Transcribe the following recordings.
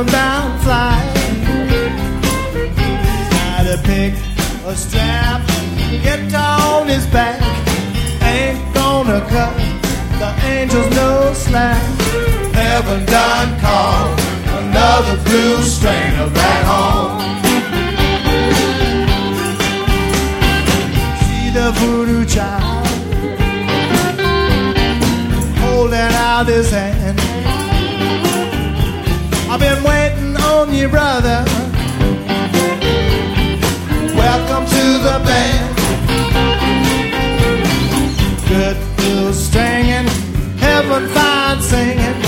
heaven bound flight. Got to pick a strap, get on his back. Ain't gonna cut the angels no slack. Heaven done called another blue stringer back home. See the voodoo child holding out his hand. I've been waiting on you, brother. Welcome to the band. Good blue stringing, heaven fine singing.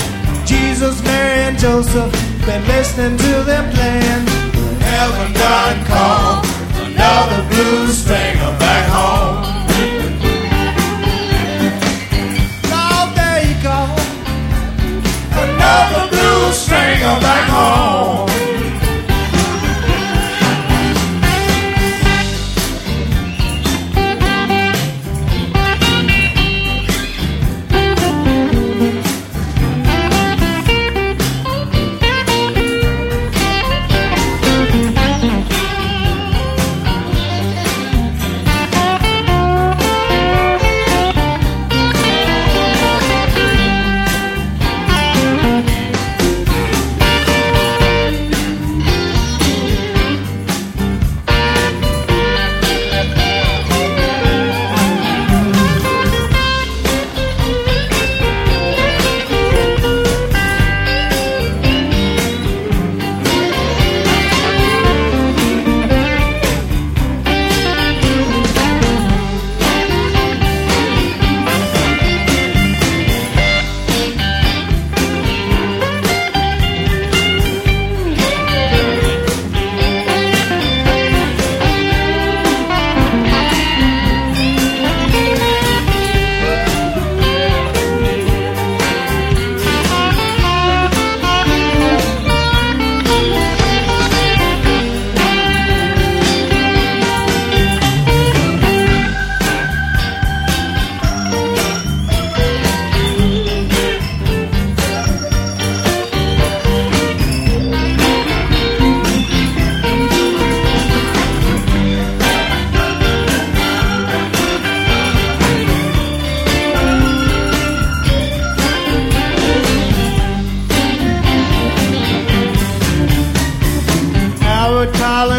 Jesus, Mary, and Joseph been listening to them playing. Heaven done called another blue stringer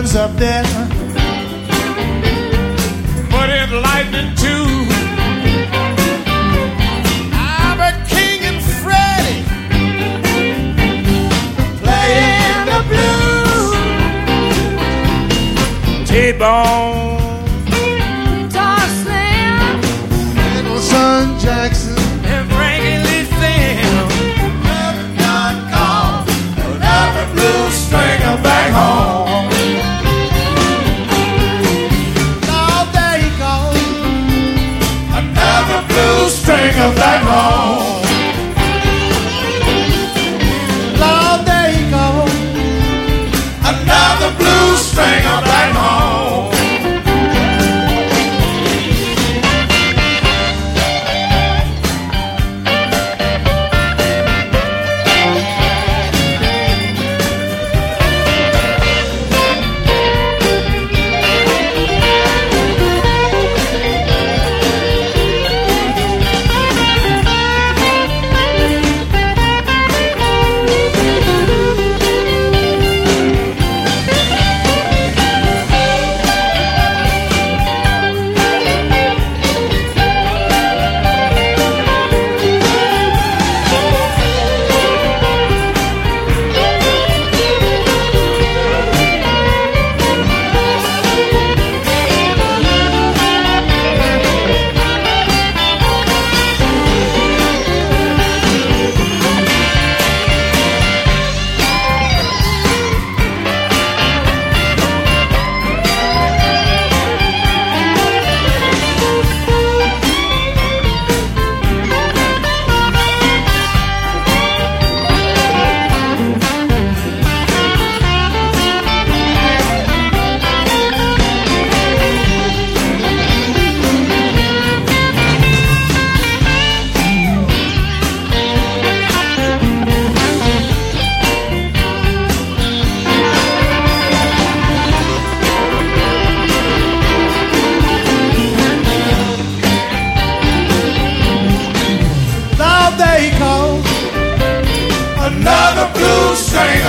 Howard Collins up there. Put it lightning too. Albert King and Freddie playing the blues. T-Bone. Little Son Jackson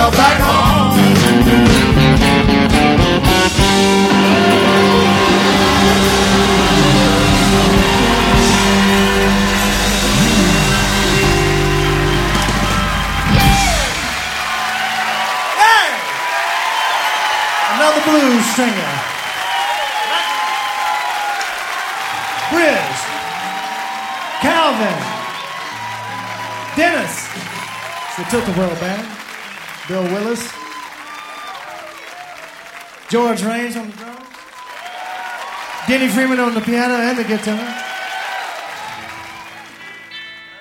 myself back home. Yeah. Another blues singer. Briz. Calvin. Dennis. It's the the World Band. Bill Willis. George Rains on the drums. Denny Freeman on the piano and the guitar.